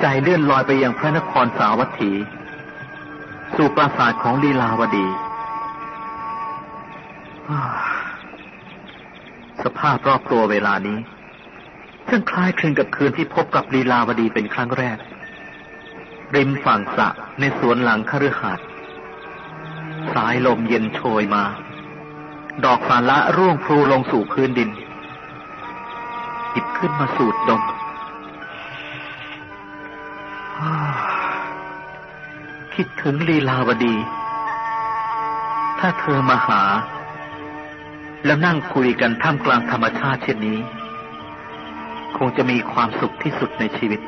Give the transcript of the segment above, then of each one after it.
ใจเลื่อนลอยไปยังพระนครสาวัตถี สู่ปราสาทของลีลาวดี สภาพรอบตัวเวลานี้ช่างคล้ายคลึงกับคืนที่พบกับลีลาวดีเป็นครั้งแรก ริมฝั่งสระในสวนหลังคฤหาสน์สายลมเย็นโชยมา ดอกสาละร่วงพลูลงสู่พื้นดิน หยิบขึ้นมาสูดดม คิดถึงลีลาวดี ถ้าเธอมาหา แล้วนั่งคุยกันท่ามกลางธรรมชาติเช่นนี้ คงจะมีความสุขที่สุดในชีวิต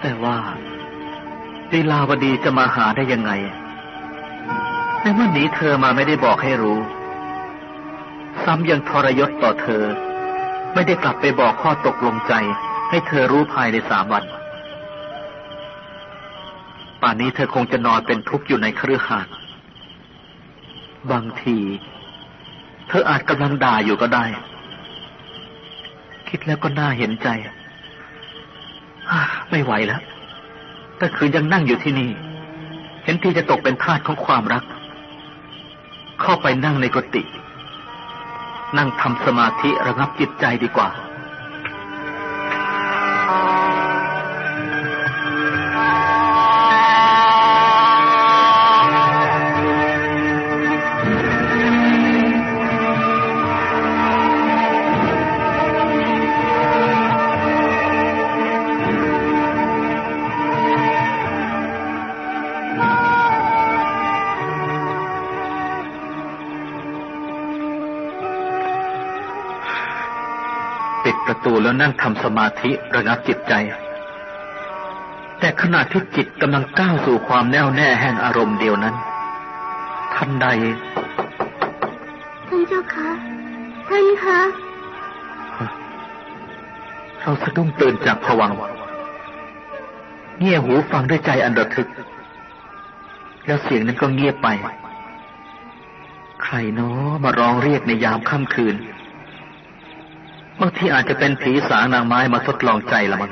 แต่ว่าลีลาวดีจะมาหาได้ยังไงในเมื่อนี้เธอมาไม่ได้บอกให้รู้ ซ้ำยังทรยศต่อเธอ ไม่ได้กลับไปบอกข้อตกลงใจ ให้เธอรู้ภายในสามวัน ป่านนี้เธอคงจะนอนเป็นทุกข์อยู่ในเครือหาดบางที เธออาจกำลังด่าอยู่ก็ได้ คิดแล้วก็น่าเห็นใจ ไม่ไหวแล้วแต่คืนยังนั่งอยู่ที่นี่ เห็นที่จะตกเป็นทาสของความรัก เข้าไปนั่งในกุฏินั่งทำสมาธิระงับจิตใจดีกว่า ประตูแล้วนั่งทำสมาธิระงับจิตใจ แต่ขณะที่จิตกำลังก้าวสู่ความแน่วแน่แห่งอารมณ์เดียวนั้นทันใด ท่านเจ้าคะ ท่านคะ เราสะดุ้งตื่นจากผวังเงี่ยหูฟังด้วยใจอันระทึก แล้วเสียงนั้นก็เงียบไป ใครเนาะมาร้องเรียกในยามค่ำคืน บางทีอาจจะเป็นผีสางนางไม้มาทดลองใจละมั้ง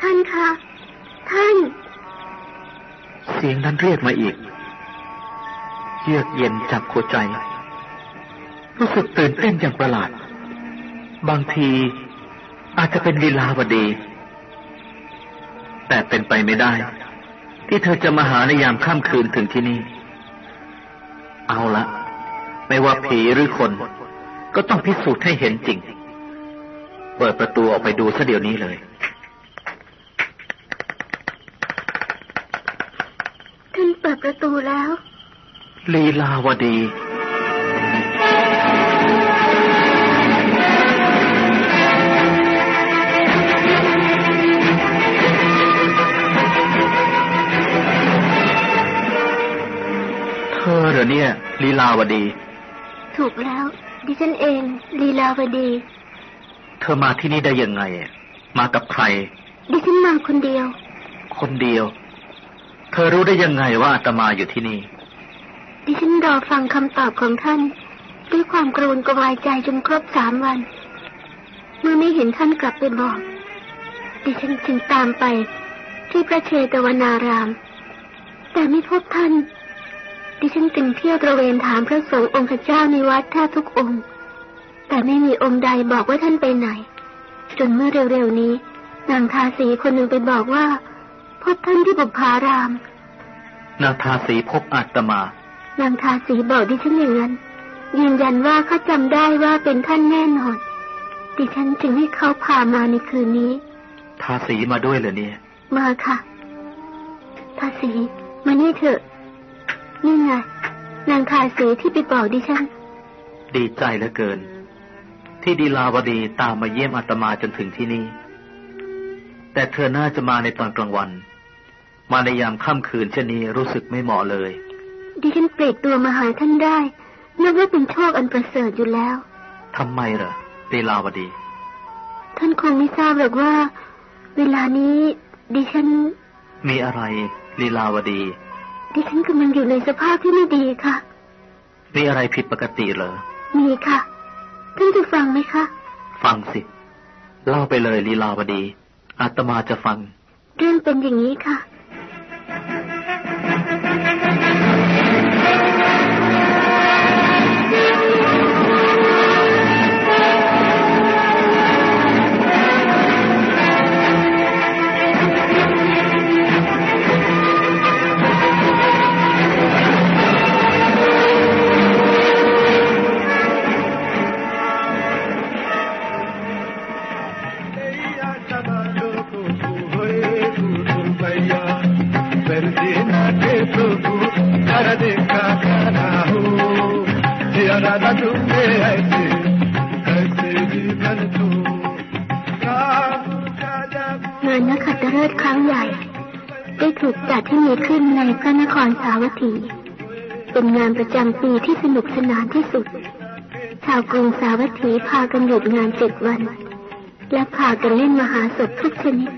ท่านคะ ท่าน เสียงนั้นเรียกมาอีก เยือกเย็นจับหัวใจ รู้สึกตื่นเต้นอย่างประหลาด บางทีอาจจะเป็นลีลาวดี แต่เป็นไปไม่ได้ ที่เธอจะมาหาในยามค่ำคืนถึงที่นี่ เอาละไม่ว่าผีหรือคน ก็ต้องพิสูจน์ให้เห็นจริง เปิดประตูออกไปดูซะเดี๋ยวนี้เลย ท่านเปิดประตูแล้ว ลีลาวดีเธอเหรอเนี่ยลีลาวดี ถูกแล้ว ดิฉันเอง ลีลาวดี เธอมาที่นี่ได้ยังไง มากับใคร ดิฉันมาคนเดียว คนเดียว เธอรู้ได้ยังไงว่าอาตมาอยู่ที่นี่ ดิฉันรอฟังคำตอบของท่าน ด้วยความกรุณกวายใจจนครบสามวัน เมื่อไม่เห็นท่านกลับไปบอก ดิฉันจึงตามไปที่พระเชตวนาราม แต่ไม่พบท่าน ดิฉันจึงเที่ยวตระเวนถามพระสงฆ์องค์เจ้าในวัดแทบทุกองค์ แต่ไม่มีองค์ใดบอกว่าท่านไปไหน จนเมื่อเร็วๆนี้นางทาสีคนหนึ่งไปบอกว่า พบท่านที่บุพาราม นางทาสีพบอาตมา นางทาสีบอกดิฉันอย่างนั้นยืนยันว่าเขาจำได้ว่าเป็นท่านแน่นอน ดิฉันจึงให้เขาพามาในคืนนี้ ทาสีมาด้วยเหรอเนี่ย มาค่ะ ทาสีมานี่เถอะ นี่ไงนางทาสีที่ไปบอกดิฉัน ดีใจเหลือเกิน ที่ดีลาวดีตามมาเยี่ยมอาตมาจนถึงที่นี่ แต่เธอน่าจะมาในตอนกลางวัน มาในยามค่ำคืนเช่นนี้รู้สึกไม่เหมาะเลย ดิฉันเปลกตัวมาหาท่านได้นับว่าเป็นโชคอันประเสริฐอยู่แล้วทำไมเหรอลีลาวดี ท่านคงไม่ทราบหรอกว่า เวลานี้ดิฉัน มีอะไรลีลาวดี ดิฉันกำลังอยู่ในสภาพที่ไม่ดีค่ะมีอะไรผิดปกติเหรอ มีค่ะ ท่านจะฟังไหมคะ ฟังสิ เล่าไปเลยลีลาวดี อาตมาจะฟัง เรื่องเป็นอย่างนี้ค่ะ งานนักขัตฤกษ์ครั้งใหญ่ ได้ถูกจัดให้มีขึ้นในพระนครสาวัตถี เป็นงานประจำปีที่สนุกสนานที่สุด ชาวกรุงสาวัตถีพากันหยุดงานเจ็ดวัน และพากันเล่นมหาสพทุกชนิด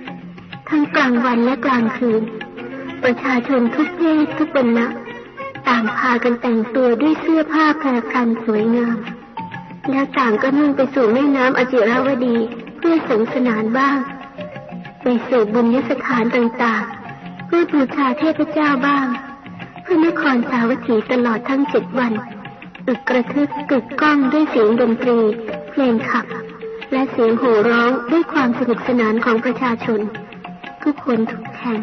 ทั้งกลางวันและกลางคืน ประชาชนทุกเพศทุกวรรณะต่างพากันแต่งตัวด้วยเสื้อผ้าแพรพันสวยงาม แล้วต่างก็มุ่งไปสู่แม่น้ำอจิราวดี เพื่อสงสนานบ้าง ไปสู่บุญยสถานต่างๆ เพื่อบูชาเทพเจ้าบ้าง เพระนครสาวัตถีตลอดทั้งเจ็ดวันอึกกระทึกกึกก้องด้วยเสียงดนตรี เพลงขับ และเสียงโห่ร้องด้วยความสนุกสนานของประชาชน ทุกคนทุกแห่ง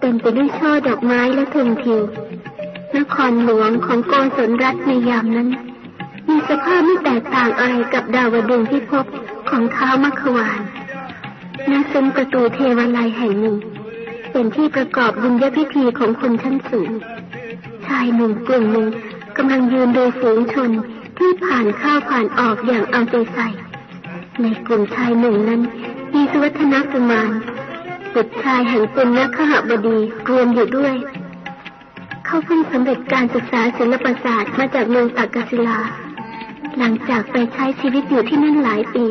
เต็มไปด้วยช่อดอกไม้และธงทิวนครหลวงของโกศลรัฐในยามนั้น มีสภาพไม่แตกต่างอะไรกับดาวดึงส์ที่พบของเท้ามัขวานณซุ้มประตูเทวาลัยแห่งหนึ่ง เป็นที่ประกอบบุญญพิธีของคนชั้นสูง ชายหนุ่มกลุ่มหนึ่งกำลังยืนดูฝูงชนที่ผ่านเข้าผ่านออกอย่างเอาใจใส่ ในกลุ่มชายหนุ่มนั้นมีสุวัฒนกุมารบุตรชายแห่งปุณณคหบดีรวมอยู่ด้วย เขาเพิ่งสำเร็จการศึกษาศิลปศาสตร์มาจากเมืองตักกศิลา หลังจากไปใช้ชีวิตอยู่ที่นั่นหลายปี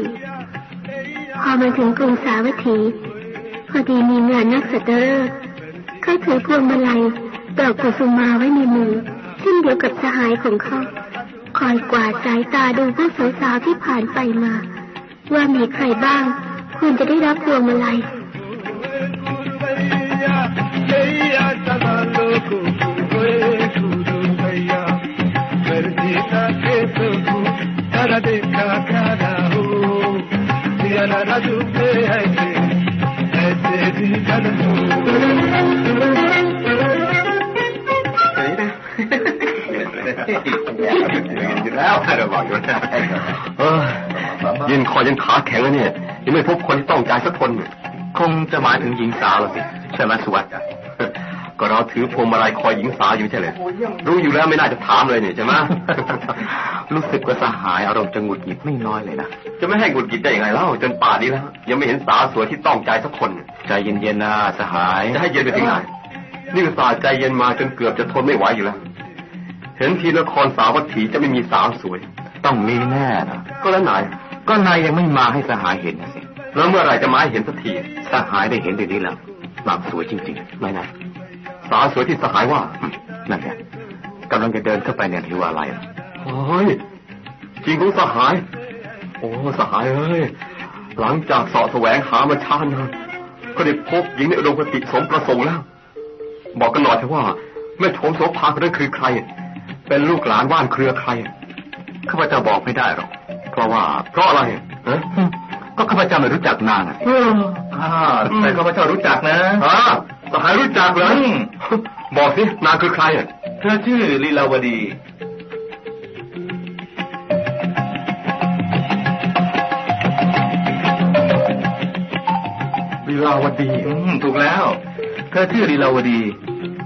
พอมาถึงกรุงสาวัตถี พอดีมีงานนักสัตว์ฤกษ์เขาถือพวงมาลัยดอกกุสุมาไว้ในมือเช่นเดียวกับสหายของเขา คอยกวาดสายตาดูพวกสาวๆที่ผ่านไปมา ว่ามีใครบ้างควรจะได้รับพวงมาลัย แล้วใครจะบอกอยู่นะเออยืนคอยันขาแข็งแล้วเนี่ยยังไม่พบคนที่ต้องใจสักคนคงจะหมายถึงหญิงสาวละสิใช่ไหมสุวัสดิ์ก็เราถือพวงมาลัยคอยหญิงสาวอยู่ใช่เลยรู้อยู่แล้วไม่น่าจะถามเลยเนี่ยใช่ไหม รู้สึกว่าสหายอารมณ์จะหงุดหงิดไม่น้อยเลยนะ จะไม่ให้หงุดหงิดได้ยังไงเล่าจนป่านนี้แล้ว ยังไม่เห็นสาวสวยที่ต้องใจสักคน ใจเย็นๆนะสหาย จะให้เย็นไปถึงไหนนี่ก็สาใจเย็นมาจนเกือบจะทนไม่ไหวอยู่แล้ว เห็นทีนครสาวัตถีจะไม่มีสาวสวย ต้องมีแน่นะก็แล้วไหนก็นายยังไม่มาให้สหายเห็นนะสิแล้วเมื่อไหร่จะมาให้เห็นสักทีสหายได้เห็นเดี๋ยวนี้แล้วนางสวยจริงๆไหนไหนสาวสวยที่สหายว่าอืมนั่นไงกำลังจะเดินเข้าไปในเทวาลัย แล้วเฮ้ยจริงของสหาย โอ้สหายเอ้ยหลังจากเสาะแสวงหามาช้านานก็ได้พบหญิงในอุดมคติสมประสงค์แล้ว บอกกันหน่อยเถอะว่าแม่โถมโสภาคนนั้นคือใคร เป็นลูกหลานว่านเครือใครข้าพเจ้าบอกไม่ได้หรอกเพราะว่าเพราะอะไรฮะก็ข้าพเจ้าไม่รู้จักนางอะอ่าแต่ข้าพเจ้ารู้จักนะอ่าสหายรู้จักเหรออืมบอกสินางคือใครอะเธอชื่อลีลาวดี ลีลาวดีอืมถูกแล้ว เธอชื่อลีลาวดี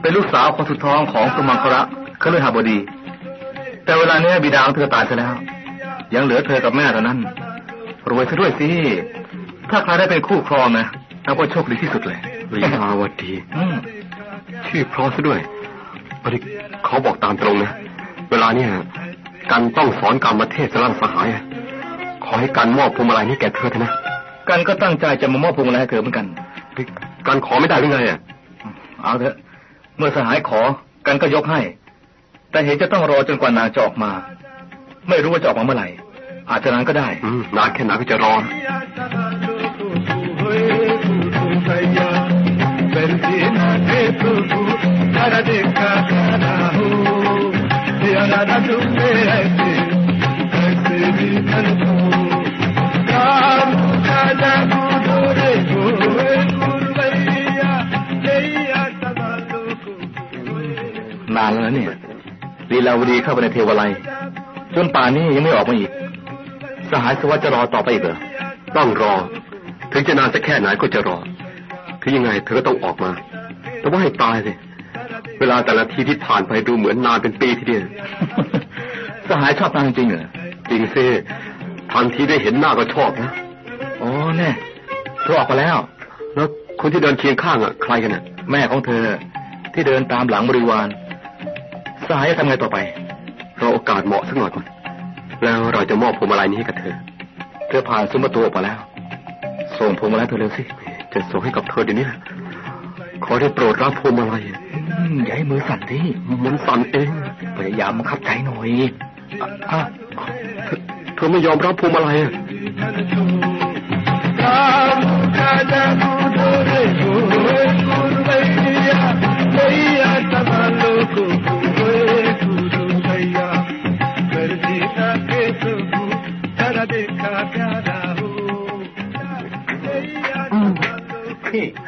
เป็นลูกสาวคนสุดท้องของสุมังคระคฤหบดี แต่เวลาเนี้ยบิดาของเธอตายไปแล้ว ยังเหลือเธอกับแม่เท่านั้น รวยซะด้วยสิ ถ้าใครได้เป็นคู่ครองนะนับว่าโชคดีที่สุดเลยลีลาวดีอืมชื่อเพราะซะด้วยพอดีเขาบอกตามตรงนะ เวลาเนี่ยกันต้องสอนกรรมเทศสลันสหาย ขอให้กันมอบพวงมาลัยนี้แก่เธอเถอะนะ กันก็ตั้งใจจะมามอบพวงมาลัยให้เธอเหมือนกัน การขอไม่ได้หรือไงอะเอาเถอะ เมื่อสหายขอกันก็ยกให้ แต่เห็นจะต้องรอจนกว่านางจะออกมา ไม่รู้ว่าจะออกมาเมื่อไหร่ อาจจะนานก็ได้นานแค่ไหนก็จะรอเป็นที่นาเทพผู้ธารเดกาารา นานแล้วนะเนี่ยลีลาวดีเข้าไปในเทวาลัยจนป่านนี้ยังไม่ออกมาอีก สหายสวัสดิ์จะรอต่อไปอีกเหรอต้องรอ ถึงจะนานสักแค่ไหนก็จะรอ คือยังไงเธอก็ต้องออกมา แต่ว่าให้ตายสิเวลาแต่ละทีที่ผ่านไปดูเหมือนนานเป็นปีทีเดียวสหายชอบนางจริงเหรอจริงสิทันทีได้เห็นหน้าก็ชอบนะอ๋อแน่เธอออกมาแล้ว แล้วคนที่เดินเคียงข้างอะใครกันน่ะ แม่ของเธอที่เดินตามหลังบริวาร สหายจะทำไงต่อไป เราโอกาสเหมาะสักหน่อยก่อนแล้วเราจะมอบพวงมาลัยนี้ให้กับเธอ เธอผ่านซุ้มประตูออกมาแล้ว ส่งพวงมาลัยเธอเร็วสิ จะส่งให้กับเธอเดี๋ยวนี้แหละขอได้โปรดรับพวงมาลัยอืมอย่าให้มือสั่นดิมันสั่นเอง พยายามบังคับใจหน่อยอะอะเธอเธอไม่ยอมรับพวงมาลัยอะ काम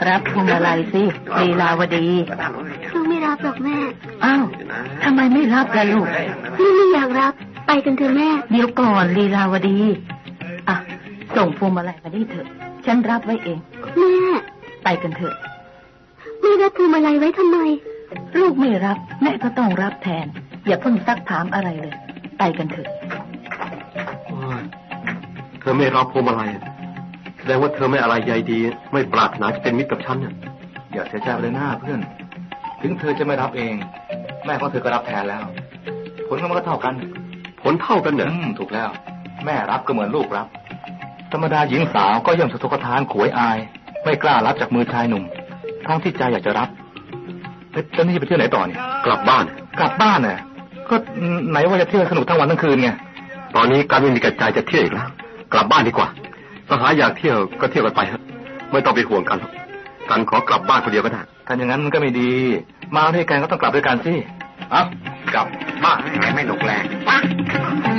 รับพวงมาลัยสิลีลาวดีลูกไม่รับหรอกแม่ อ้าวทำไมไม่รับล่ะลูกลูกไม่อยากรับ ไปกันเถอะแม่ เดี๋ยวก่อนลีลาวดีอะส่งพวงมาลัยมานี่เถอะ ฉันรับไว้เอง แม่ ไปกันเถอะแม่รับพวงมาลัยไว้ทำไม ลูกไม่รับ แม่ก็ต้องรับแทน อย่าเพิ่งซักถามอะไรเลย ไปกันเถอะโอ้ยเธอไม่รับพวงมาลัยแส ดงว่าเธอไม่อะไรใยดี ไม่ปรารถนาจะเป็นมิตรกับฉันเนี่ยอย่าเสียใจไปเลยหน้าเพื่อน ถึงเธอจะไม่รับเอง แม่ของเธอก็รับแทนแล้ว ผลก็มันก็เท่ากัน ผลเท่ากันเหรออืมถูกแล้ว แม่รับก็เหมือนลูกรับ ธรรมดาหญิงสาวก็ย่อมสะทกทานขวยอาย ไม่กล้ารับจากมือชายหนุ่ม ทั้งที่ใจอยากจะรับเอ๊ะแล้วนี่จะไปเที่ยวไหนต่อเนี่ยกลับบ้าน กลับบ้านน่ะก็ไหนว่าจะเที่ยวสนุกทั้งวันทั้งคืนไงตอนนี้การไม่มีกระจายจะเที่ยวอีกแล้ว กลับบ้านดีกว่า สหายอยากเที่ยวก็เที่ยวกันไปฮะไม่ต้องไปห่วงกันหรอกกันขอกลับบ้านคนเดียวก็ได้ถ้าอย่างนั้นมันก็ไม่ดี มาด้วยกันก็ต้องกลับด้วยกันสิเอ้ากลับบ้านไงไม่หนุกแรงสุ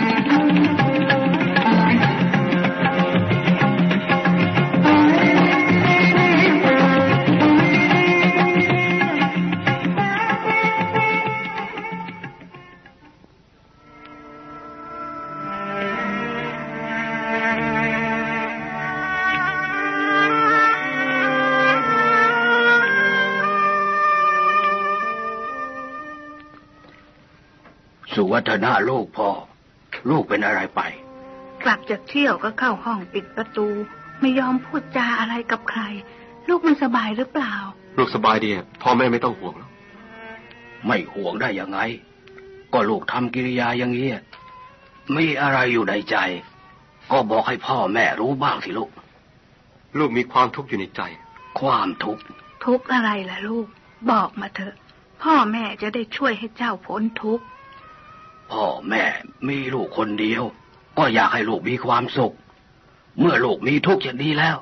วัฒนาลูกพ่อ ลูกเป็นอะไรไป กลับจากเที่ยวก็เข้าห้องปิดประตู ไม่ยอมพูดจาอะไรกับใคร ลูกมันสบายหรือเปล่า ลูกสบายดีอะพ่อแม่ไม่ต้องห่วงแล้วไม่ห่วงได้ยังไง ก็ลูกทำกิริยาอย่างนี้ยมีอะไรอยู่ในใจ ก็บอกให้พ่อแม่รู้บ้างสิลูก ลูกมีความทุกข์อยู่ในใจ ความทุกข์ทุกข์อะไรล่ะลูก บอกมาเถอะ พ่อแม่จะได้ช่วยให้เจ้าพ้นทุกข์ พ่อแม่มีลูกคนเดียว ก็อยากให้ลูกมีความสุข เมื่อลูกมีทุกข์อย่างนี้แล้ว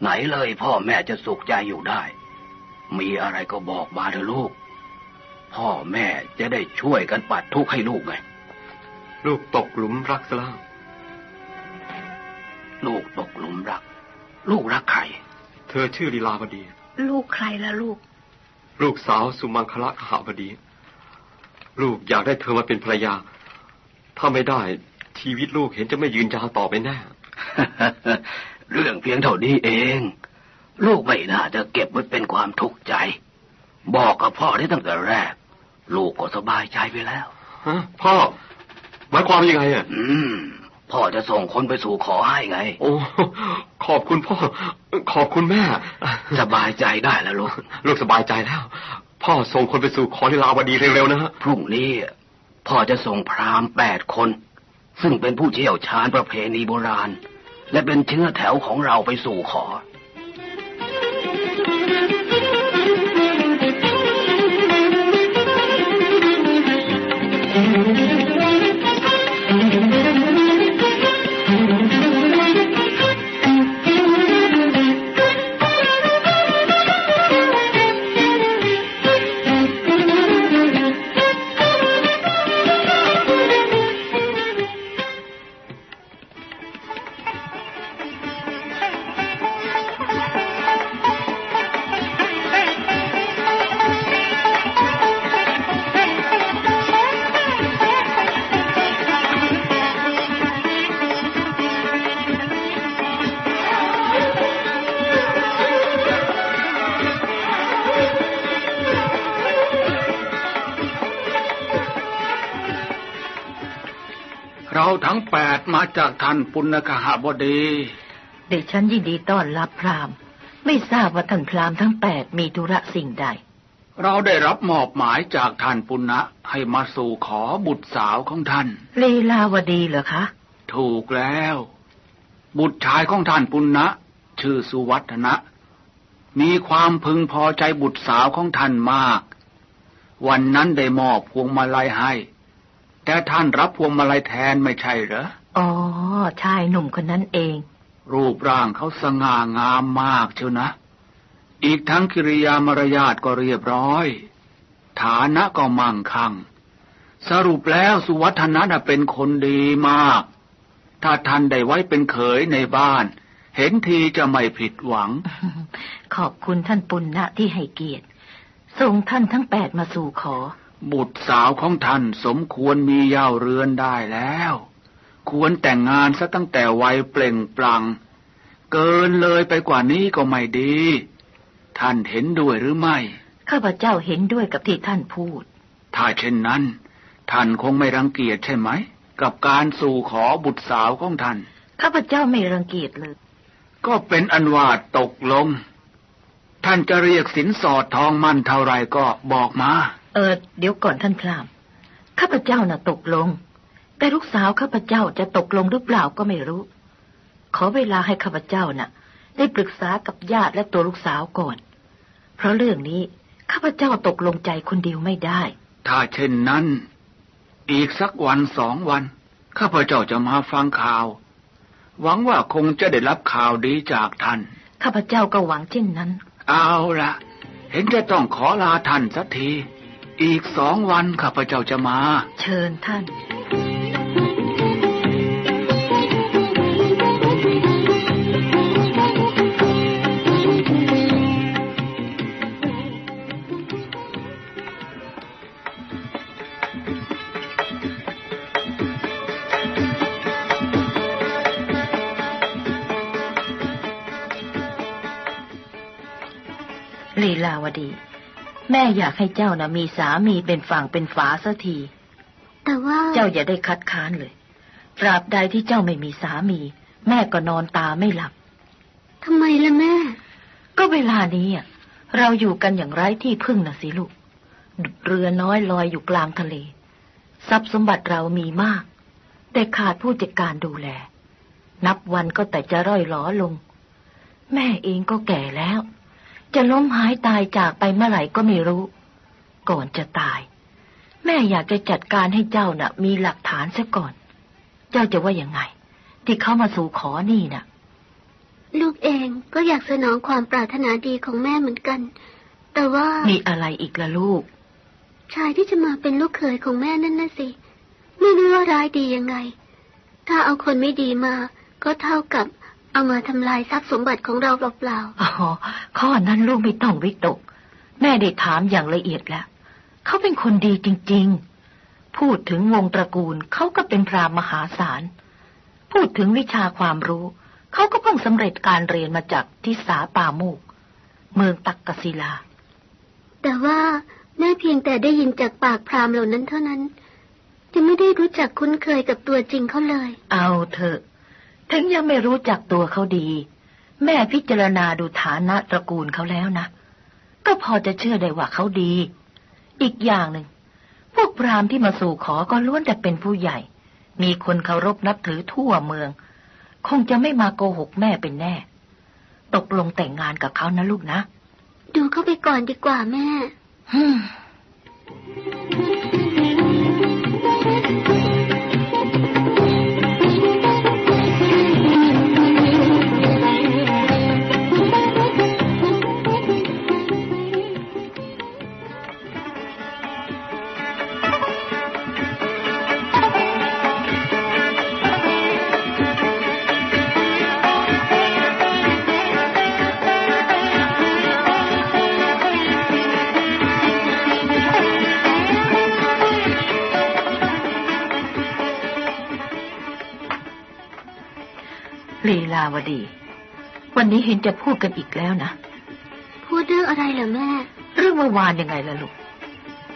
ไหนเลยพ่อแม่จะสุขใจอยู่ได้ มีอะไรก็บอกมาเถอะลูก พ่อแม่จะได้ช่วยกันปัดทุกข์ให้ลูกไง ลูกตกหลุมรักซะแล้วลูกตกหลุมรัก ลูกรักใคร เธอชื่อลีลาวดี ลูกใครล่ะลูก ลูกสาวสุมังคละขหบดี ลูกอยากได้เธอมาเป็นภรรยา ถ้าไม่ได้ ชีวิตลูกเห็นจะไม่ยืนยาวต่อไปแน่ เรื่องเพียงเท่านี้เอง ลูกไม่น่าจะเก็บไว้เป็นความทุกข์ใจ บอกกับพ่อได้ตั้งแต่แรก ลูกก็สบายใจไปแล้วฮะพ่อหมายความยังไงอะอืม พ่อจะส่งคนไปสู่ขอให้ไง โอ้ขอบคุณพ่อ ขอบคุณแม่ สบายใจได้แล้วลูก ลูกสบายใจแล้ว พ่อส่งคนไปสู่ขอลีลาวดีเร็วๆนะฮะพรุ่งนี้พ่อจะส่งพราหมณ์แปดคน ซึ่งเป็นผู้เชี่ยวชาญประเพณีโบราณ และเป็นเชื้อแถวของเราไปสู่ขอแทั้งแปดมาจากท่านปุณกหบดี เด็กฉันยินดีต้อนรับพราหมณ์ ไม่ทราบว่าท่านพราหมณ์ทั้งแปดมีธุระสิ่งใด เราได้รับมอบหมายจากท่านปุณณะให้มาสู่ขอบุตรสาวของท่านลีลาวดีเหรอคะ ถูกแล้ว บุตรชายของท่านปุณณะชื่อสุวัฒนะ มีความพึงพอใจบุตรสาวของท่านมาก วันนั้นได้มอบพวงมาลัยให้ แต่ท่านรับพวงมาลัยแทนไม่ใช่เหรอ อ๋อ ชายหนุ่มคนนั้นเอง รูปร่างเขาสง่างามมากเชียวนะ อีกทั้งกิริยามารยาทก็เรียบร้อย ฐานะก็มั่งคั่ง สรุปแล้วสุวัฒนะน่ะเป็นคนดีมาก ถ้าท่านได้ไว้เป็นเขยในบ้าน เห็นทีจะไม่ผิดหวัง ขอบคุณท่านปุณณะที่ให้เกียรติส่งท่านทั้งแปดมาสู่ขอ บุตรสาวของท่านสมควรมีเย่าเรือนได้แล้ว ควรแต่งงานซะตั้งแต่วัยเปล่งปลั่งเกินเลยไปกว่านี้ก็ไม่ดี ท่านเห็นด้วยหรือไม่ ข้าพเจ้าเห็นด้วยกับที่ท่านพูด ถ้าเช่นนั้น ท่านคงไม่รังเกียจใช่ไหม กับการสู่ขอบุตรสาวของท่าน ข้าพเจ้าไม่รังเกียจเลย ก็เป็นอันว่าตกลง ท่านจะเรียกสินสอดทองมั่นเท่าไรก็บอกมา เออเดี๋ยวก่อนท่านพราหมณ์ข้าพเจ้าน่ะตกลง แต่ลูกสาวข้าพเจ้าจะตกลงหรือเปล่าก็ไม่รู้ ขอเวลาให้ข้าพเจ้าน่ะ ได้ปรึกษากับญาติและตัวลูกสาวก่อน เพราะเรื่องนี้ข้าพเจ้าตกลงใจคนเดียวไม่ได้ ถ้าเช่นนั้น อีกสักวันสองวัน ข้าพเจ้าจะมาฟังข่าว หวังว่าคงจะได้รับข่าวดีจากท่าน ข้าพเจ้าก็หวังเช่นนั้น เอาละเห็นจะต้องขอลาท่านสักที อีกสองวันข้าพเจ้าจะมา เชิญท่าน ลีลาวดี แม่อยากให้เจ้านะมีสามีเป็นฝั่งเป็นฝาสักที แต่ว่า เจ้าอย่าได้คัดค้านเลย ตราบใดที่เจ้าไม่มีสามี แม่ก็นอนตาไม่หลับทำไมล่ะแม่ ก็เวลานี้อะ เราอยู่กันอย่างไร้ที่พึ่งนะสิลูกดุจเรือน้อยลอยอยู่กลางทะเล ทรัพย์สมบัติเรามีมาก แต่ขาดผู้จัดการดูแล นับวันก็แต่จะร่อยหลอลง แม่เองก็แก่แล้ว จะล้มหายตายจากไปเมื่อไหร่ก็ไม่รู้ ก่อนจะตาย แม่อยากจะจัดการให้เจ้าน่ะ มีหลักฐานซะก่อน เจ้าจะว่ายังไง ที่เขามาสู่ขอนี่น่ะ ลูกเองก็อยากสนองความปรารถนาดีของแม่เหมือนกัน แต่ว่ามีอะไรอีกล่ะลูก ชายที่จะมาเป็นลูกเขยของแม่นั่นน่ะสิ ไม่รู้ว่าร้ายดียังไง ถ้าเอาคนไม่ดีมา ก็เท่ากับ เอามาทำลายทรัพย์สมบัติของเราเปล่าอ๋อข้อนั้นลูกไม่ต้องวิตก แม่ได้ถามอย่างละเอียดแล้ว เขาเป็นคนดีจริง ๆ พูดถึงวงตระกูลเขาก็เป็นพรามมหาศาล พูดถึงวิชาความรู้ เขาก็เพิ่งสำเร็จการเรียนมาจากทิสาป่าโมก เมืองตักกศิลาๆแต่ว่าแม่เพียงแต่ได้ยินจากปากพราหมณ์เหล่านั้นเท่านั้น จะไม่ได้รู้จักคุ้นเคยกับตัวจริงเขาเลย เอาเถอะ ถึงยังไม่รู้จักตัวเขาดี แม่พิจารณาดูฐานะตระกูลเขาแล้วนะ ก็พอจะเชื่อได้ว่าเขาดี อีกอย่างหนึ่ง พวกพราหมณ์ที่มาสู่ขอก็ล้วนแต่เป็นผู้ใหญ่ มีคนเคารพนับถือทั่วเมือง คงจะไม่มาโกหกแม่เป็นแน่ ตกลงแต่งงานกับเขานะลูกนะ ดูเขาไปก่อนดีกว่าแม่ฮึาวดี วันนี้เห็นจะพูดกันอีกแล้วนะ พูดเรื่องอะไรเหรอแม่ เรื่องเมื่อวานยังไงล่ะลูก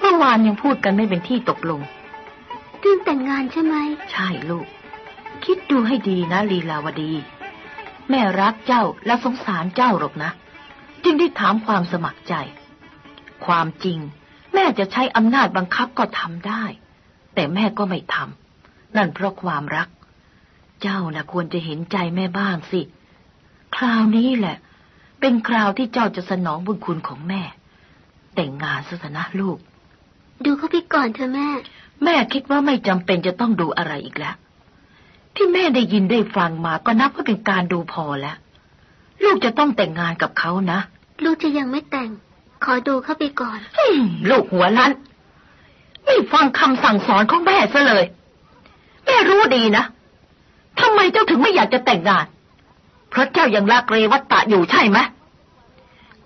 เมื่อวานยังพูดกันไม่เป็นที่ตกลงเรื่องแต่งงานใช่ไหม ใช่ลูก คิดดูให้ดีนะลีลาวดี แม่รักเจ้าและสงสารเจ้าหรอกนะ จึงได้ถามความสมัครใจ ความจริง แม่จะใช้อำนาจบังคับก็ทำได้ แต่แม่ก็ไม่ทำนั่นเพราะความรัก เจ้านะควรจะเห็นใจแม่บ้างสิ คราวนี้แหละ เป็นคราวที่เจ้าจะสนองบุญคุณของแม่ แต่งงานซะเถอะนะลูก ดูเขาไปก่อนเถอะแม่ แม่คิดว่าไม่จำเป็นจะต้องดูอะไรอีกแล้ว ที่แม่ได้ยินได้ฟังมาก็นับว่าเป็นการดูพอแล้วลูกจะต้องแต่งงานกับเขานะ ลูกจะยังไม่แต่ง ขอดูเขาไปก่อนอืมลูกหัวลันไม่ฟังคำสั่งสอนของแม่ซะเลย แม่รู้ดีนะ ทำไมเจ้าถึงไม่อยากจะแต่งงาน เพราะเจ้ายังรักเรวัตตะอยู่ใช่ไหม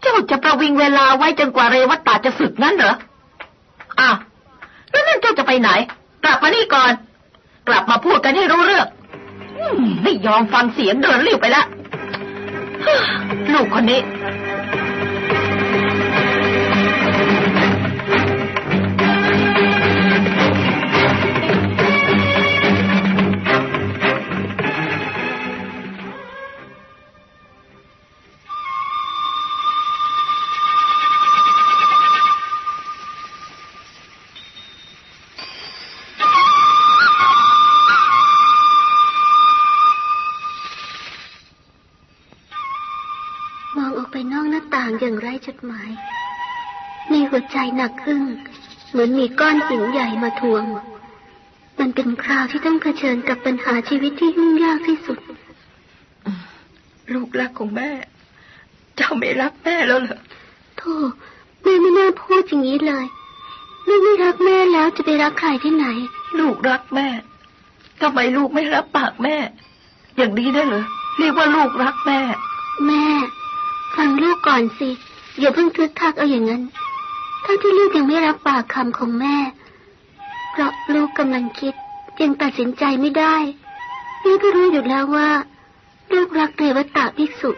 เจ้าจะประวิงเวลาไว้จนกว่าเรวัตตะจะสึกงั้นเหรอ อ้าว แล้วนั่นเจ้าจะไปไหน กลับมานี่ก่อน กลับมาพูดกันให้รู้เรื่องไม่ยอมฟังเสียงเดินรีบไปละ ลูกคนนี้ หมาย ในหัวใจหนักอึ้งเหมือนมีก้อนหินใหญ่มาทวง มันเป็นคราวที่ต้องเผชิญกับปัญหาชีวิตที่ยุ่งยากที่สุด ลูกรักของแม่ เจ้าไม่รักแม่แล้วเหรอโธ่แม่ไม่น่าพูดอย่างนี้เลยแม่ไม่รักแม่แล้วจะไปรักใครที่ไหน ลูกรักแม่ทำไมลูกไม่รับปากแม่ อย่างนี้ได้เหรอเรียกว่าลูกรักแม่ แม่ ฟังลูกก่อนสิ อย่าเพิ่งทึกทักเอาอย่างนั้นถ้าที่ลูกยังไม่รับปากคำของแม่ เพราะลูกกำลังคิดยังตัดสินใจไม่ได้ลูกก็รู้อยู่แล้วว่าลูกรักเรวตะภิกษุ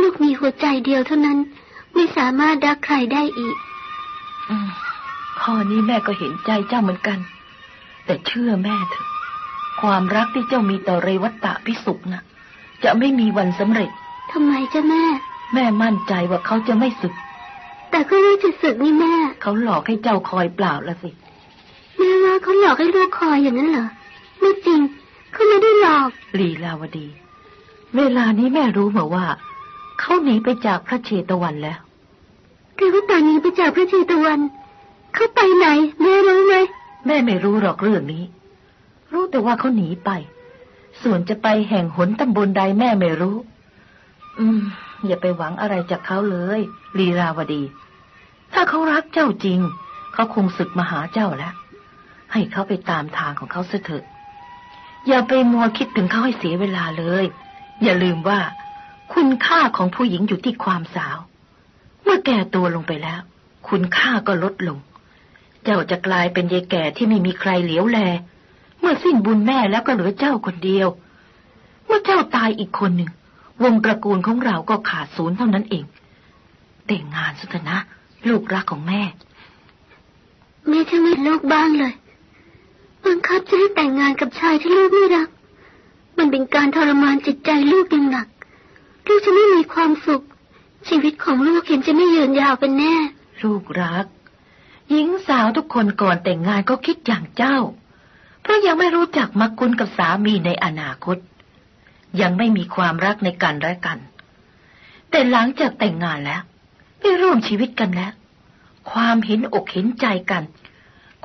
ลูกมีหัวใจเดียวเท่านั้น ไม่สามารถรักใครได้อีกอืมข้อนี้แม่ก็เห็นใจเจ้าเหมือนกัน แต่เชื่อแม่เถอะ ความรักที่เจ้ามีต่อเรวัตตะพิสุกนะจะไม่มีวันสำเร็จทำไมจ้ะแม่ แม่มั่นใจว่าเขาจะไม่สึก แต่ก็รู้จะสึกนี่แม่ เขาหลอกให้เจ้าคอยเปล่าละสิ แม่ว่าเขาหลอกให้ลูกคอยอย่างนั้นเหรอ ไม่จริง เขาไม่ได้หลอก ลีลาวดี เวลานี้แม่รู้มาว่า เขาหนีไปจากพระเชตวันแล้วเรวตาหนีไปจากพระเจตวัน เขาไปไหนแม่รู้ไหมแม่ไม่รู้หรอกเรื่องนี้ รู้แต่ว่าเขาหนีไป ส่วนจะไปแห่งหนตำบลใดแม่ไม่รู้ อืม อย่าไปหวังอะไรจากเขาเลย ลีลาวดี ถ้าเขารักเจ้าจริง เขาคงศึกมาหาเจ้าแล้ว ให้เขาไปตามทางของเขาเถอะ อย่าไปมัวคิดถึงเขาให้เสียเวลาเลย อย่าลืมว่า คุณค่าของผู้หญิงอยู่ที่ความสาว เมื่อแก่ตัวลงไปแล้ว คุณค่าก็ลดลง เจ้าจะกลายเป็นยายแก่ที่ไม่มีใครเหลียวแล เมื่อสิ้นบุญแม่แล้วก็เหลือเจ้าคนเดียว เมื่อเจ้าตายอีกคนหนึ่ง วงตระกูลของเราก็ขาดศูนย์เท่านั้นเอง แต่งงานสุดนะ ลูกรักของแม่ แม่ช่างไม่ลูกบ้างเลยบังคับจะให้แต่งงานกับชายที่ลูกไม่รัก มันเป็นการทรมานจิตใจลูกอย่างหนัก ลูกจะไม่มีความสุข ชีวิตของลูกเห็นจะไม่ยืนยาวเป็นแน่ ลูกรัก หญิงสาวทุกคนก่อนแต่งงานก็คิดอย่างเจ้า เพราะยังไม่รู้จักมักคุ้นกับสามีในอนาคต ยังไม่มีความรักในกันและกัน แต่หลังจากแต่งงานแล้วได้ร่วมชีวิตกันแล้ว ความเห็นอกเห็นใจกัน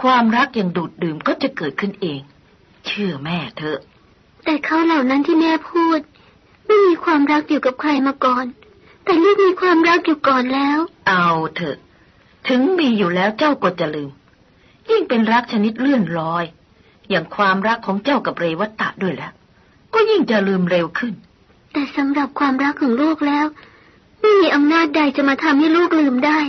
ความรักอย่างดูดดื่มก็จะเกิดขึ้นเอง เชื่อแม่เถอะ แต่เขาเหล่านั้นที่แม่พูด ไม่มีความรักอยู่กับใครมาก่อน แต่ลูกมีความรักอยู่ก่อนแล้ว เอาเถอะ ถึงมีอยู่แล้วเจ้าก็จะลืม ยิ่งเป็นรักชนิดเลื่อนลอย อย่างความรักของเจ้ากับเรวัตตะด้วยแล้ว ก็ยิ่งจะลืมเร็วขึ้น แต่สำหรับความรักของลูกแล้ว ไม่มีอำนาจใดจะมาทำให้ลูกลืมได้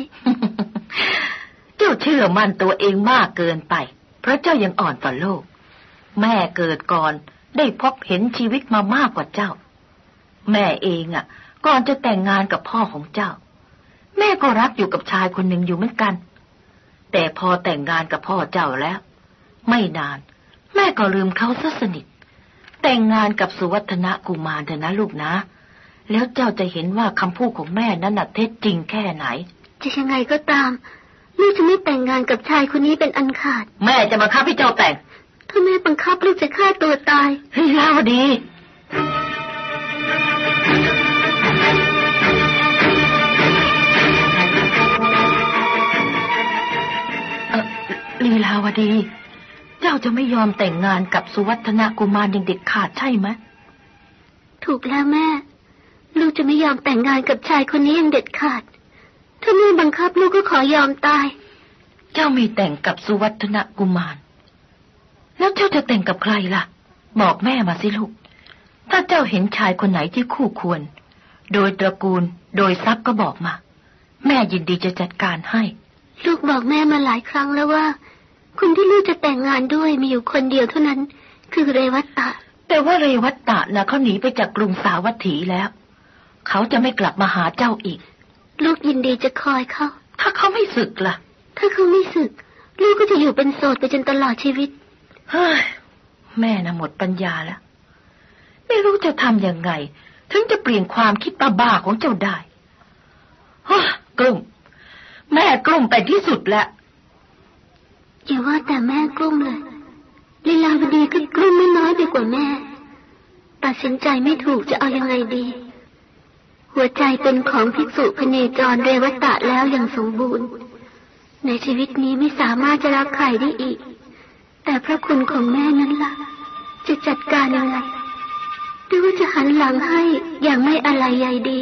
เจ้าเชื่อมั่นตัวเองมากเกินไป เพราะเจ้ายังอ่อนต่อโลก แม่เกิดก่อนได้พบเห็นชีวิตมามากกว่าเจ้า แม่เองอะ ก่อนจะแต่งงานกับพ่อของเจ้า แม่ก็รักอยู่กับชายคนหนึ่งอยู่เหมือนกัน แต่พอแต่งงานกับพ่อเจ้าแล้ว ไม่นาน แม่ก็ลืมเขาซะสนิท แต่งงานกับสุวัฒนกุมารเถอะนะลูกนะ แล้วเจ้าจะเห็นว่าคำพูดของแม่นั้นน่ะเท็จจริงแค่ไหน จะยังไงก็ตามลูกจะไม่แต่งงานกับชายคนนี้เป็นอันขาด แม่จะมาคับให้เจ้าแต่ง ถ้าแม่บังคับลูกจะฆ่าตัวตายลีลาวดีเอ่อลีลาวดี เจ้าจะไม่ยอมแต่งงานกับสุวัฒนกุมารอย่างเด็ดขาดใช่ไหมถูกแล้วแม่ ลูกจะไม่ยอมแต่งงานกับชายคนนี้อย่างเด็ดขาด ถ้าแม่บังคับลูกก็ขอยอมตาย เจ้ามีแต่งกับสุวัฒนกุมาร แล้วเจ้าจะแต่งกับใครล่ะ บอกแม่มาสิลูก ถ้าเจ้าเห็นชายคนไหนที่คู่ควร โดยตระกูล โดยทรัพย์ก็บอกมา แม่ยินดีจะจัดการให้ ลูกบอกแม่มาหลายครั้งแล้วว่า คนที่ลูกจะแต่งงานด้วยมีอยู่คนเดียวเท่านั้น คือเรวัตตะ แต่ว่าเรวัตตะนะเขาหนีไปจากกรุงสาวัตถีแล้ว เขาจะไม่กลับมาหาเจ้าอีก ลูกยินดีจะคอยเขาถ้าเขาไม่สึกล่ะ ถ้าเขาไม่สึก ลูกก็จะอยู่เป็นโสดไปจนตลอดชีวิตเฮ้ยแม่น่ะหมดปัญญาแล้ว ไม่รู้จะทำยังไง ถึงจะเปลี่ยนความคิดบ้าๆของเจ้าได้เฮ้ยกลุ่ม แม่กลุ่มไปที่สุดแล้ว อย่าว่าแต่แม่กลุ้มเลยลีลาวดีก็กลุ้มไม่น้อยไปกว่าแม่ ตัดสินใจไม่ถูกจะเอายังไงดี หัวใจเป็นของภิกษุพเนจรเรวัตะแล้วอย่างสมบูรณ์ ในชีวิตนี้ไม่สามารถจะรักใครได้อีก แต่พระคุณของแม่นั้นล่ะ จะจัดการยังไงหรือว่าจะหันหลังให้อย่างไม่อะไรใยดี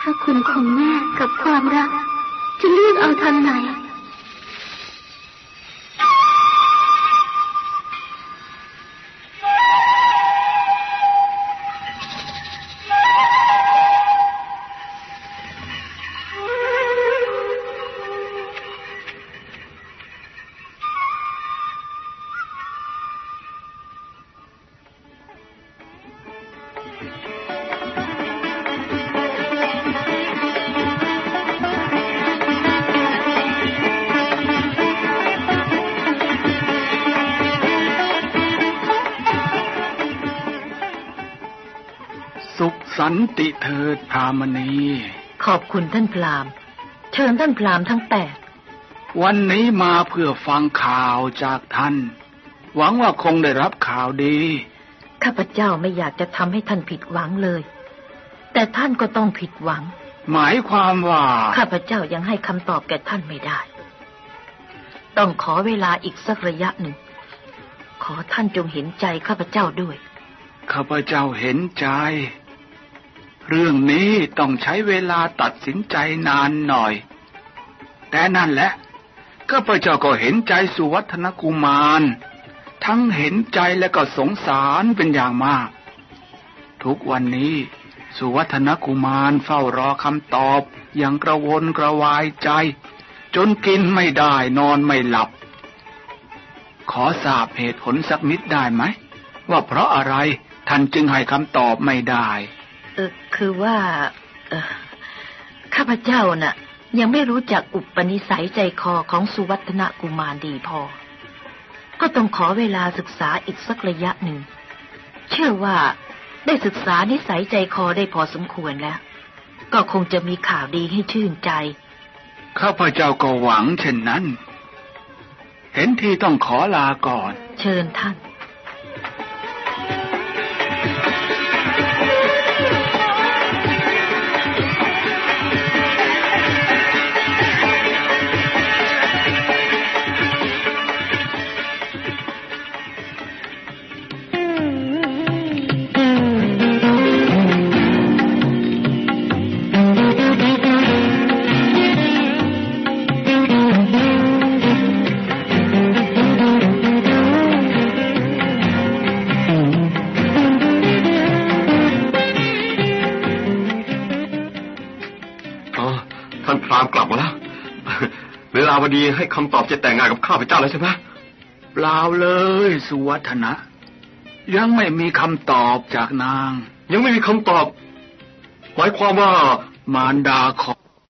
พระคุณของแม่กับความรัก จะเลือกเอาทางไหน ติเถิดพรามณี ขอบคุณท่านพราหมณ์เชิญท่านพราหมณ์ทั้งแปดวันนี้มาเพื่อฟังข่าวจากท่าน หวังว่าคงได้รับข่าวดี ข้าพเจ้าไม่อยากจะทำให้ท่านผิดหวังเลย แต่ท่านก็ต้องผิดหวัง หมายความว่า ข้าพเจ้ายังให้คำตอบแก่ท่านไม่ได้ ต้องขอเวลาอีกสักระยะหนึ่ง ขอท่านจงเห็นใจข้าพเจ้าด้วย ข้าพเจ้าเห็นใจ เรื่องนี้ต้องใช้เวลาตัดสินใจนานหน่อย แต่นั่นแหละข้าพเจ้าก็เห็นใจสุวัฒนกุมาร ทั้งเห็นใจและก็สงสารเป็นอย่างมาก ทุกวันนี้สุวัฒนกุมารเฝ้ารอคำตอบอย่างกระวนกระวายใจ จนกินไม่ได้นอนไม่หลับ ขอทราบเหตุผลสักนิดได้ไหม ว่าเพราะอะไรท่านจึงให้คำตอบไม่ได้ ออคือว่าเออข้าพเจ้าน่ะ ยังไม่รู้จักอุปนิสัยใจคอของสุวัฒนกุมารดีพอ ก็ต้องขอเวลาศึกษาอีกสักระยะหนึ่ง เชื่อว่าได้ศึกษานิสัยใจคอได้พอสมควรแล้ว ก็คงจะมีข่าวดีให้ชื่นใจ ข้าพเจ้าก็หวังเช่นนั้น เห็นที่ต้องขอลาก่อน เชิญท่าน วลาวดีให้คำตอบจะแต่งงานกับข้าพเจ้าแล้วใช่ไหมเปล่าเลย สุวัฒนะ ยังไม่มีคำตอบจากนาง ยังไม่มีคำตอบ หมายความว่ามารดาของ